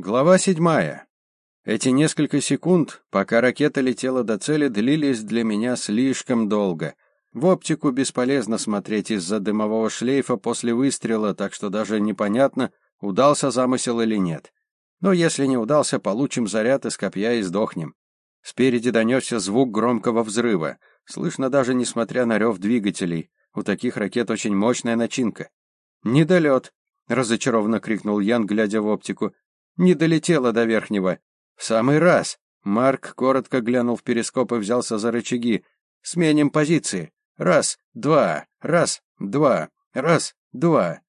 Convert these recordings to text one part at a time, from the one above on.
Глава седьмая. Эти несколько секунд, пока ракета летела до цели, длились для меня слишком долго. В оптику бесполезно смотреть из-за дымового шлейфа после выстрела, так что даже непонятно, удался замысел или нет. Но если не удался, получим заряд из копья и сдохнем. Спереди донесся звук громкого взрыва. Слышно даже несмотря на рев двигателей. У таких ракет очень мощная начинка. «Недолет!» — разочарованно крикнул Ян, глядя в оптику. Не долетела до верхнего. В самый раз. Марк коротко глянул в перископ и взялся за рычаги. Сменим позиции. Раз, два, раз, два, раз, два.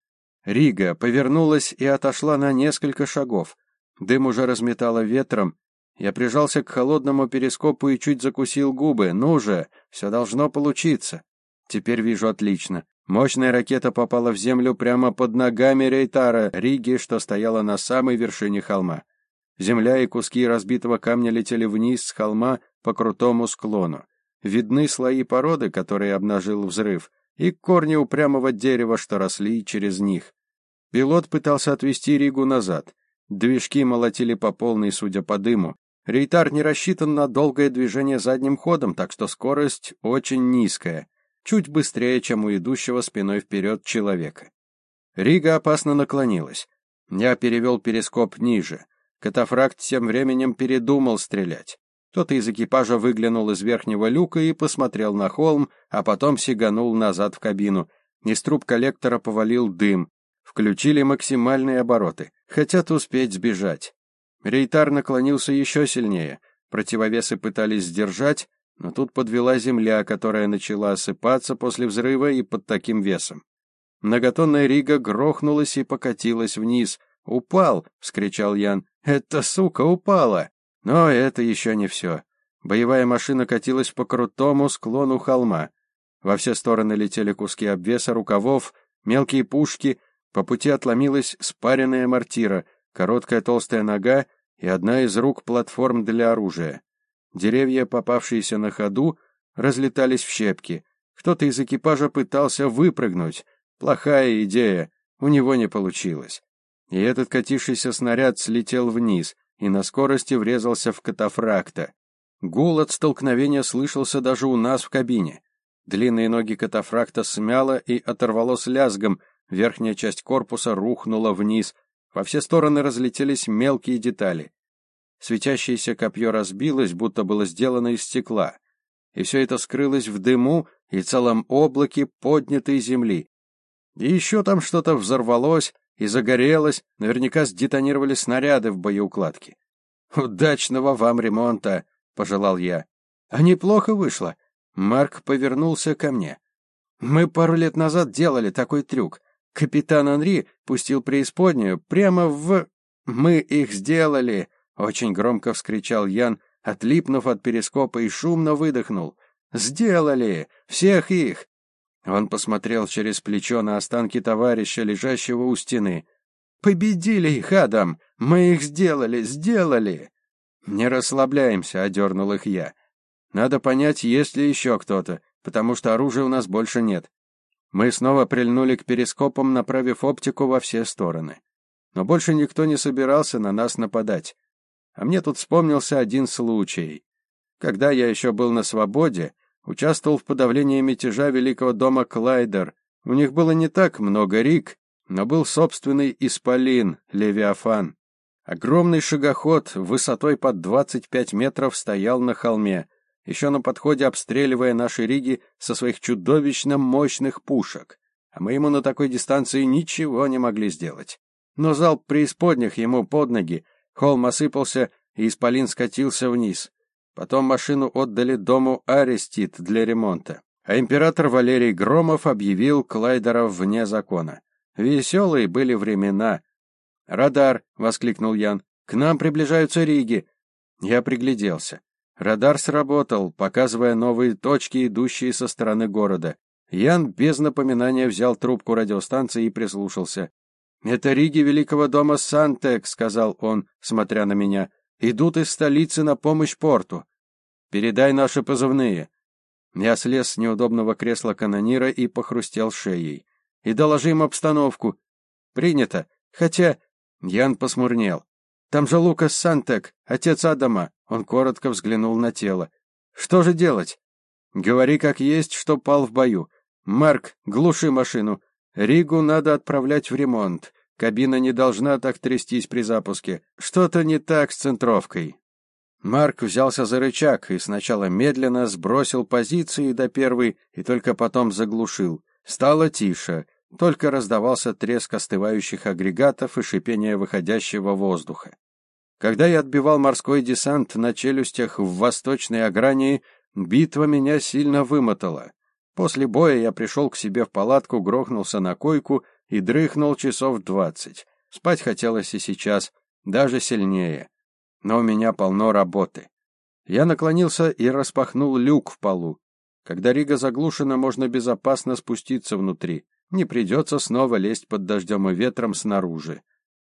Рига повернулась и отошла на несколько шагов. Дым уже разметало ветром. Я прижался к холодному перископу и чуть закусил губы. Ну же, все должно получиться. Теперь вижу отлично. Мощная ракета попала в землю прямо под ногами Рейтара, Риги, что стояла на самой вершине холма. Земля и куски разбитого камня летели вниз с холма по крутому склону. Видны слои породы, которые обнажил взрыв, и корни упрямого дерева, что росли через них. Пилот пытался отвести Ригу назад. Движки молотили по полной, судя по дыму. Рейтар не рассчитан на долгое движение задним ходом, так что скорость очень низкая чуть быстрее, чем у идущего спиной вперед человека. Рига опасно наклонилась. Я перевел перископ ниже. Катафракт тем временем передумал стрелять. Кто-то из экипажа выглянул из верхнего люка и посмотрел на холм, а потом сиганул назад в кабину. Из труб коллектора повалил дым. Включили максимальные обороты. Хотят успеть сбежать. Рейтар наклонился еще сильнее. Противовесы пытались сдержать, но тут подвела земля, которая начала осыпаться после взрыва и под таким весом. Многотонная рига грохнулась и покатилась вниз. «Упал!» — вскричал Ян. «Эта сука упала!» Но это еще не все. Боевая машина катилась по крутому склону холма. Во все стороны летели куски обвеса рукавов, мелкие пушки, по пути отломилась спаренная мортира, короткая толстая нога и одна из рук платформ для оружия. Деревья, попавшиеся на ходу, разлетались в щепки. Кто-то из экипажа пытался выпрыгнуть. Плохая идея, у него не получилось. И этот катившийся снаряд слетел вниз и на скорости врезался в катафракта. Гул от столкновения слышался даже у нас в кабине. Длинные ноги катафракта смяло и оторвало с лязгом, верхняя часть корпуса рухнула вниз, во все стороны разлетелись мелкие детали. Светящееся копье разбилось, будто было сделано из стекла. И все это скрылось в дыму и целом облаке поднятой земли. И еще там что-то взорвалось и загорелось, наверняка сдетонировали снаряды в боеукладке. «Удачного вам ремонта!» — пожелал я. «А неплохо вышло!» Марк повернулся ко мне. «Мы пару лет назад делали такой трюк. Капитан Анри пустил преисподнюю прямо в... Мы их сделали!» Очень громко вскричал Ян, отлипнув от перископа и шумно выдохнул. «Сделали! Всех их!» Он посмотрел через плечо на останки товарища, лежащего у стены. «Победили их, Адам! Мы их сделали! Сделали!» «Не расслабляемся», — одернул их я. «Надо понять, есть ли еще кто-то, потому что оружия у нас больше нет». Мы снова прильнули к перископам, направив оптику во все стороны. Но больше никто не собирался на нас нападать. А мне тут вспомнился один случай. Когда я еще был на свободе, участвовал в подавлении мятежа Великого дома Клайдер. У них было не так много рик, но был собственный исполин, Левиафан. Огромный шагоход высотой под 25 метров стоял на холме, еще на подходе обстреливая наши риги со своих чудовищно мощных пушек. А мы ему на такой дистанции ничего не могли сделать. Но залп преисподних ему под ноги Холм осыпался, и исполин скатился вниз. Потом машину отдали дому Арестит для ремонта. А император Валерий Громов объявил Клайдеров вне закона. Веселые были времена. «Радар!» — воскликнул Ян. «К нам приближаются Риги!» Я пригляделся. Радар сработал, показывая новые точки, идущие со стороны города. Ян без напоминания взял трубку радиостанции и прислушался. «Это Риги Великого дома Сантек», — сказал он, смотря на меня. «Идут из столицы на помощь порту. Передай наши позывные». Я слез с неудобного кресла канонира и похрустел шеей. «И доложи им обстановку». «Принято. Хотя...» Ян посмурнел. Там же Лукас Сантек, отец Адама. Он коротко взглянул на тело. Что же делать? Говори как есть, что пал в бою. Марк, глуши машину. Ригу надо отправлять в ремонт. Кабина не должна так трястись при запуске. Что-то не так с центровкой. Марк взялся за рычаг и сначала медленно сбросил позиции до первой и только потом заглушил. Стало тише, только раздавался треск остывающих агрегатов и шипение выходящего воздуха. Когда я отбивал морской десант на челюстях в восточной Агрании, битва меня сильно вымотала. После боя я пришел к себе в палатку, грохнулся на койку и дрыхнул часов двадцать. Спать хотелось и сейчас, даже сильнее но у меня полно работы. Я наклонился и распахнул люк в полу. Когда Рига заглушена, можно безопасно спуститься внутри. Не придется снова лезть под дождем и ветром снаружи.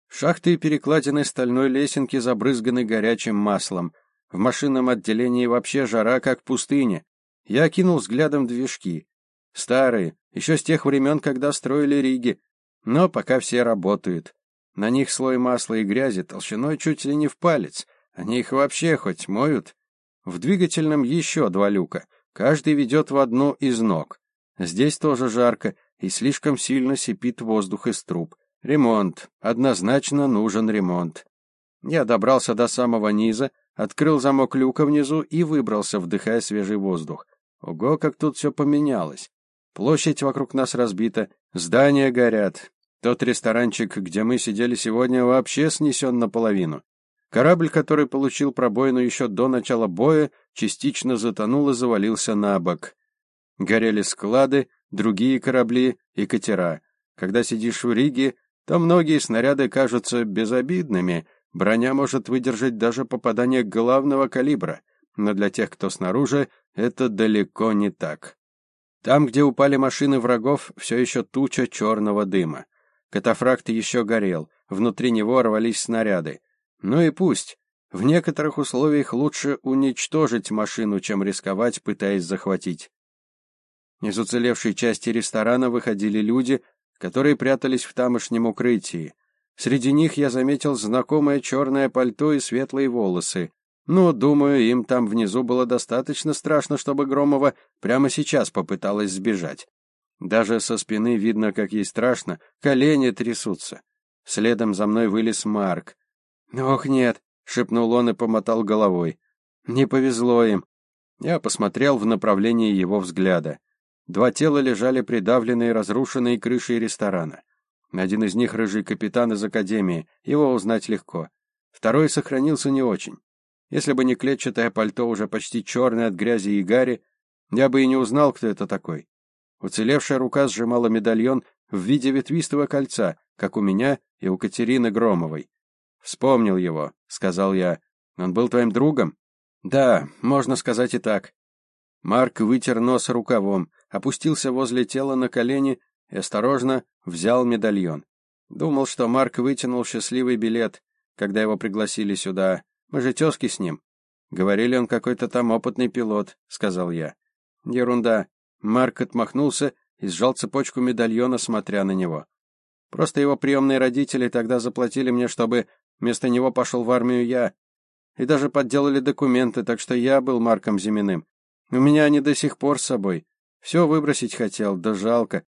Шахты и перекладины стальной лесенки забрызганы горячим маслом. В машинном отделении вообще жара, как в пустыне. Я кинул взглядом движки. Старые, еще с тех времен, когда строили Риги. Но пока все работают. На них слой масла и грязи толщиной чуть ли не в палец. Они их вообще хоть моют? В двигательном еще два люка. Каждый ведет в одну из ног. Здесь тоже жарко и слишком сильно сипит воздух из труб. Ремонт. Однозначно нужен ремонт. Я добрался до самого низа, открыл замок люка внизу и выбрался, вдыхая свежий воздух. Ого, как тут все поменялось. Площадь вокруг нас разбита, здания горят, тот ресторанчик, где мы сидели сегодня, вообще снесен наполовину. Корабль, который получил пробоину еще до начала боя, частично затонул и завалился на бок. Горели склады, другие корабли и катера. Когда сидишь в Риге, то многие снаряды кажутся безобидными, броня может выдержать даже попадание главного калибра, но для тех, кто снаружи, это далеко не так. Там, где упали машины врагов, все еще туча черного дыма. Катафракт еще горел, внутри него рвались снаряды. Ну и пусть. В некоторых условиях лучше уничтожить машину, чем рисковать, пытаясь захватить. Из уцелевшей части ресторана выходили люди, которые прятались в тамошнем укрытии. Среди них я заметил знакомое черное пальто и светлые волосы. Ну, думаю, им там внизу было достаточно страшно, чтобы Громова прямо сейчас попыталась сбежать. Даже со спины видно, как ей страшно, колени трясутся. Следом за мной вылез Марк. «Ох, нет!» — шепнул он и помотал головой. «Не повезло им». Я посмотрел в направлении его взгляда. Два тела лежали придавленные разрушенной крышей ресторана. Один из них — рыжий капитан из академии, его узнать легко. Второй сохранился не очень. Если бы не клетчатое пальто, уже почти черное от грязи и гари, я бы и не узнал, кто это такой. Уцелевшая рука сжимала медальон в виде ветвистого кольца, как у меня и у Катерины Громовой. «Вспомнил его», — сказал я. «Он был твоим другом?» «Да, можно сказать и так». Марк вытер нос рукавом, опустился возле тела на колени и осторожно взял медальон. Думал, что Марк вытянул счастливый билет, когда его пригласили сюда. Мы же тезки с ним. Говорили, он какой-то там опытный пилот, сказал я. Ерунда. Марк отмахнулся и сжал цепочку медальона, смотря на него. Просто его приемные родители тогда заплатили мне, чтобы вместо него пошел в армию я. И даже подделали документы, так что я был Марком Зиминым. У меня они до сих пор с собой. Все выбросить хотел, да жалко.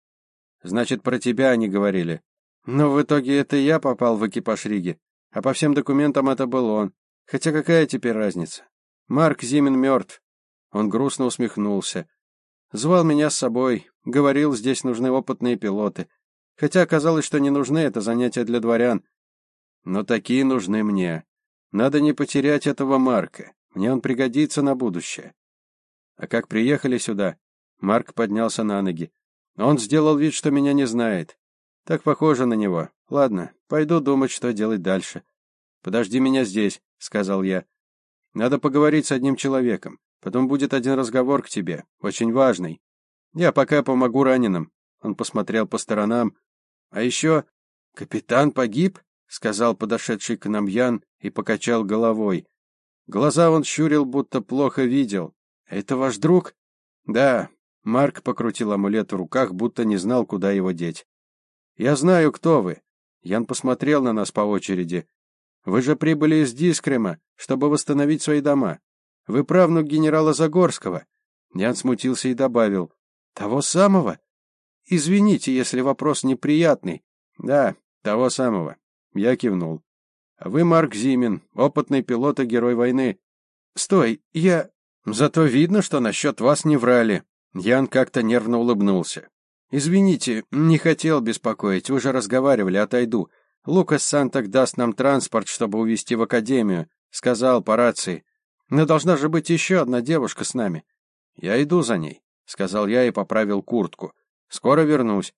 Значит, про тебя они говорили. Но в итоге это я попал в экипаж Риги, а по всем документам это был он. Хотя какая теперь разница? Марк Зимин мертв. Он грустно усмехнулся. Звал меня с собой, говорил, здесь нужны опытные пилоты. Хотя оказалось, что не нужны, это занятия для дворян. Но такие нужны мне. Надо не потерять этого Марка. Мне он пригодится на будущее. А как приехали сюда? Марк поднялся на ноги. Он сделал вид, что меня не знает. Так похоже на него. Ладно, пойду думать, что делать дальше. Подожди меня здесь, сказал я. Надо поговорить с одним человеком. Потом будет один разговор к тебе, очень важный. Я пока помогу раненым. Он посмотрел по сторонам. А еще... Капитан погиб? Сказал подошедший к нам Ян и покачал головой. Глаза он щурил, будто плохо видел. Это ваш друг? Да. Марк покрутил амулет в руках, будто не знал, куда его деть. Я знаю, кто вы. Ян посмотрел на нас по очереди. Вы же прибыли из Дискрема, чтобы восстановить свои дома. Вы правнук генерала Загорского. Ян смутился и добавил: того самого? Извините, если вопрос неприятный. Да, того самого. Я кивнул. Вы Марк Зимин, опытный пилот и герой войны. Стой, я Зато видно, что насчет вас не врали. Ян как-то нервно улыбнулся. Извините, не хотел беспокоить. Вы же разговаривали, отойду. Лукас Сантак даст нам транспорт, чтобы увезти в академию, сказал по рации. Но должна же быть еще одна девушка с нами. Я иду за ней, сказал я и поправил куртку. Скоро вернусь.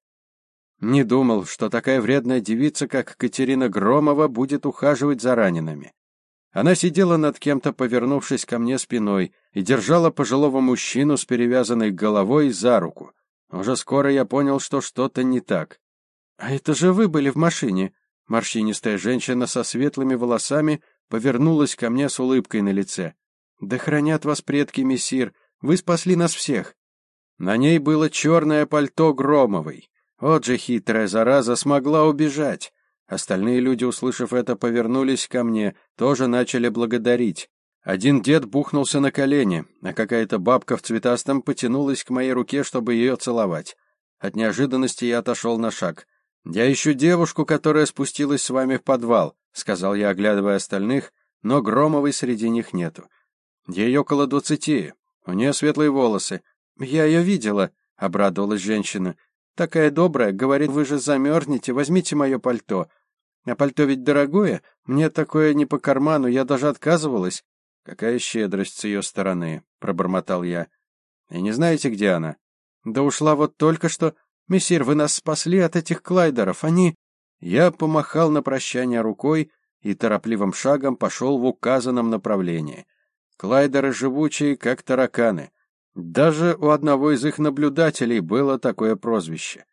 Не думал, что такая вредная девица, как Катерина Громова, будет ухаживать за ранеными. Она сидела над кем-то, повернувшись ко мне спиной, и держала пожилого мужчину с перевязанной головой за руку. Уже скоро я понял, что что-то не так. «А это же вы были в машине!» Морщинистая женщина со светлыми волосами повернулась ко мне с улыбкой на лице. «Да хранят вас предки, мессир! Вы спасли нас всех!» На ней было черное пальто Громовой. Вот же хитрая зараза смогла убежать. Остальные люди, услышав это, повернулись ко мне, тоже начали благодарить. Один дед бухнулся на колени, а какая-то бабка в цветастом потянулась к моей руке, чтобы ее целовать. От неожиданности я отошел на шаг. «Я ищу девушку, которая спустилась с вами в подвал», — сказал я, оглядывая остальных, но Громовой среди них нету. Ей около двадцати, у нее светлые волосы. «Я ее видела», — обрадовалась женщина. «Такая добрая, говорит, вы же замерзнете, возьмите мое пальто». А пальто ведь дорогое, мне такое не по карману, я даже отказывалась. Какая щедрость с ее стороны, пробормотал я. И не знаете, где она? Да ушла вот только что. Мессир, вы нас спасли от этих клайдеров. Они Я помахал на прощание рукой и торопливым шагом пошел в указанном направлении. Клайдеры живучие, как тараканы. Даже у одного из их наблюдателей было такое прозвище.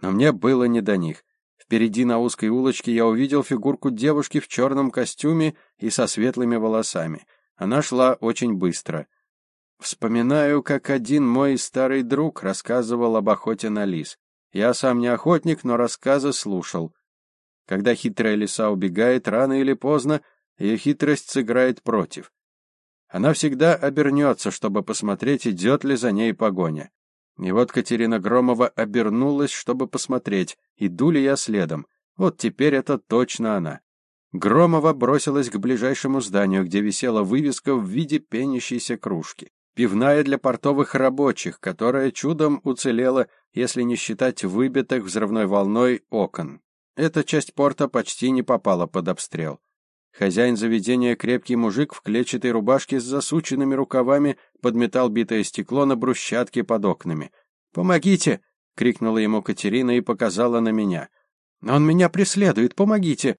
Но мне было не до них. Впереди на узкой улочке я увидел фигурку девушки в черном костюме и со светлыми волосами. Она шла очень быстро. Вспоминаю, как один мой старый друг рассказывал об охоте на лис. Я сам не охотник, но рассказы слушал. Когда хитрая лиса убегает, рано или поздно ее хитрость сыграет против. Она всегда обернется, чтобы посмотреть, идет ли за ней погоня. И вот Катерина Громова обернулась, чтобы посмотреть, иду ли я следом. Вот теперь это точно она. Громова бросилась к ближайшему зданию, где висела вывеска в виде пенящейся кружки. Пивная для портовых рабочих, которая чудом уцелела, если не считать выбитых взрывной волной окон. Эта часть порта почти не попала под обстрел. Хозяин заведения, крепкий мужик в клетчатой рубашке с засученными рукавами, подметал битое стекло на брусчатке под окнами. «Помогите!» — крикнула ему Катерина и показала на меня. «Он меня преследует! Помогите!»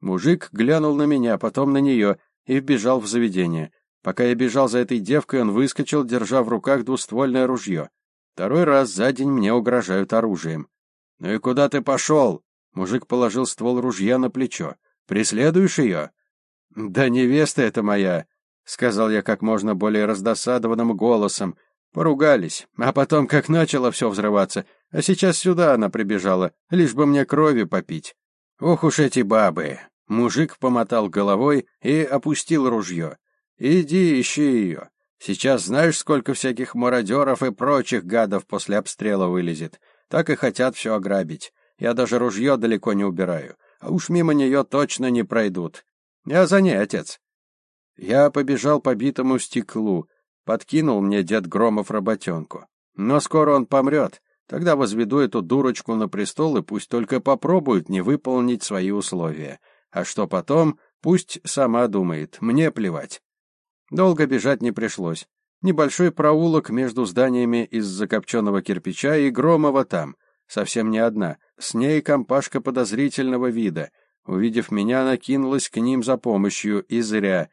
Мужик глянул на меня, потом на нее и вбежал в заведение. Пока я бежал за этой девкой, он выскочил, держа в руках двуствольное ружье. Второй раз за день мне угрожают оружием. «Ну и куда ты пошел?» Мужик положил ствол ружья на плечо. «Преследуешь ее?» «Да невеста это моя», — сказал я как можно более раздосадованным голосом. Поругались, а потом как начало все взрываться, а сейчас сюда она прибежала, лишь бы мне крови попить. Ох уж эти бабы! Мужик помотал головой и опустил ружье. Иди ищи ее. Сейчас знаешь, сколько всяких мародеров и прочих гадов после обстрела вылезет. Так и хотят все ограбить. Я даже ружье далеко не убираю. А уж мимо нее точно не пройдут. Я за ней, отец. Я побежал по битому стеклу. Подкинул мне дед Громов работенку. Но скоро он помрет. Тогда возведу эту дурочку на престол и пусть только попробует не выполнить свои условия. А что потом, пусть сама думает, мне плевать. Долго бежать не пришлось. Небольшой проулок между зданиями из закопченного кирпича и Громова там. Совсем не одна. С ней компашка подозрительного вида. Увидев меня, накинулась к ним за помощью, и зря.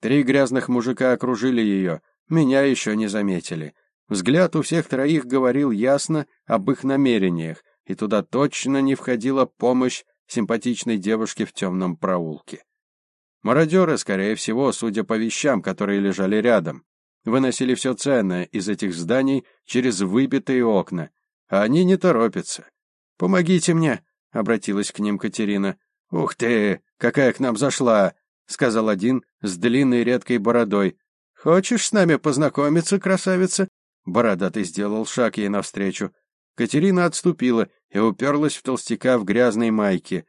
Три грязных мужика окружили ее, меня еще не заметили. Взгляд у всех троих говорил ясно об их намерениях, и туда точно не входила помощь симпатичной девушке в темном проулке. Мародеры, скорее всего, судя по вещам, которые лежали рядом, выносили все ценное из этих зданий через выбитые окна, а они не торопятся. «Помогите мне!» — обратилась к ним Катерина. «Ух ты, какая к нам зашла!» — сказал один с длинной редкой бородой. «Хочешь с нами познакомиться, красавица?» Бородатый сделал шаг ей навстречу. Катерина отступила и уперлась в толстяка в грязной майке.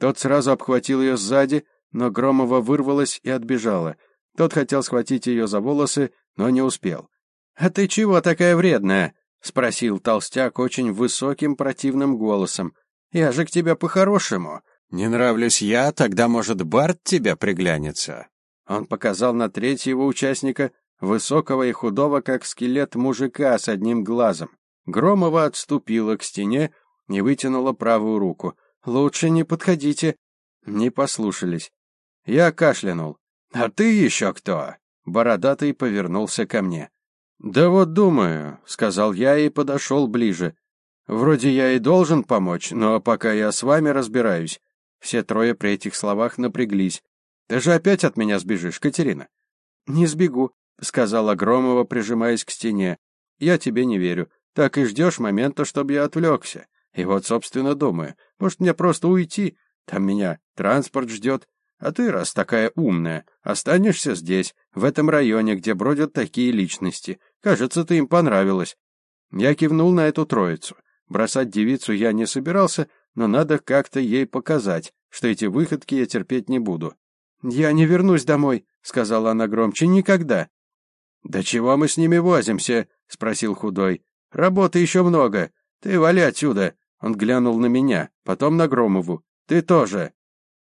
Тот сразу обхватил ее сзади, но Громова вырвалась и отбежала. Тот хотел схватить ее за волосы, но не успел. «А ты чего такая вредная?» — спросил толстяк очень высоким противным голосом. «Я же к тебе по-хорошему. Не нравлюсь я, тогда, может, Барт тебе приглянется?» Он показал на третьего участника, высокого и худого, как скелет мужика с одним глазом. Громова отступила к стене и вытянула правую руку. «Лучше не подходите». Не послушались. Я кашлянул. «А ты еще кто?» Бородатый повернулся ко мне. «Да вот думаю», — сказал я и подошел ближе. «Вроде я и должен помочь, но пока я с вами разбираюсь». Все трое при этих словах напряглись. «Ты же опять от меня сбежишь, Катерина?» «Не сбегу», — сказала Громова, прижимаясь к стене. «Я тебе не верю. Так и ждешь момента, чтобы я отвлекся. И вот, собственно, думаю, может, мне просто уйти? Там меня транспорт ждет. А ты, раз такая умная, останешься здесь, в этом районе, где бродят такие личности. Кажется, ты им понравилась. Я кивнул на эту троицу. Бросать девицу я не собирался, но надо как-то ей показать, что эти выходки я терпеть не буду. «Я не вернусь домой», — сказала она громче, — «никогда». «Да чего мы с ними возимся?» — спросил худой. «Работы еще много. Ты вали отсюда». Он глянул на меня, потом на Громову. «Ты тоже».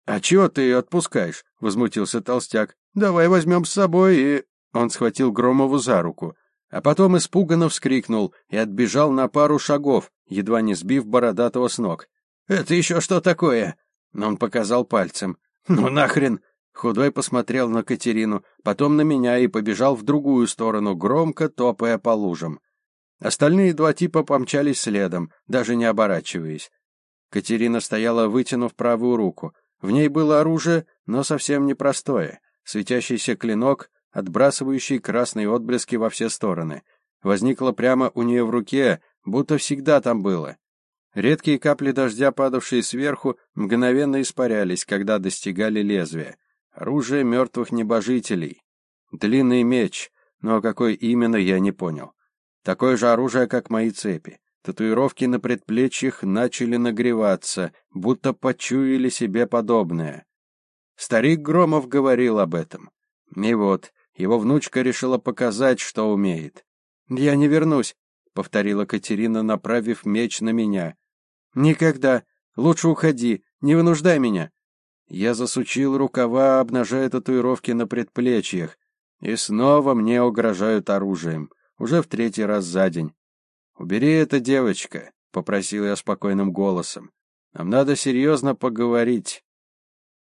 «А чего ты ее отпускаешь?» — возмутился толстяк. «Давай возьмем с собой и...» Он схватил Громову за руку, а потом испуганно вскрикнул и отбежал на пару шагов, едва не сбив бородатого с ног. «Это еще что такое?» Он показал пальцем. «Ну нахрен!» Худой посмотрел на Катерину, потом на меня и побежал в другую сторону, громко топая по лужам. Остальные два типа помчались следом, даже не оборачиваясь. Катерина стояла, вытянув правую руку. В ней было оружие, но совсем непростое. Светящийся клинок, отбрасывающий красные отблески во все стороны. Возникло прямо у нее в руке, будто всегда там было. Редкие капли дождя, падавшие сверху, мгновенно испарялись, когда достигали лезвия. Оружие мертвых небожителей. Длинный меч, но какой именно, я не понял. Такое же оружие, как мои цепи. Татуировки на предплечьях начали нагреваться, будто почуяли себе подобное. Старик Громов говорил об этом. И вот, его внучка решила показать, что умеет. «Я не вернусь», — повторила Катерина, направив меч на меня. «Никогда. Лучше уходи. Не вынуждай меня». Я засучил рукава, обнажая татуировки на предплечьях, и снова мне угрожают оружием, уже в третий раз за день. «Убери это, девочка», — попросил я спокойным голосом. «Нам надо серьезно поговорить.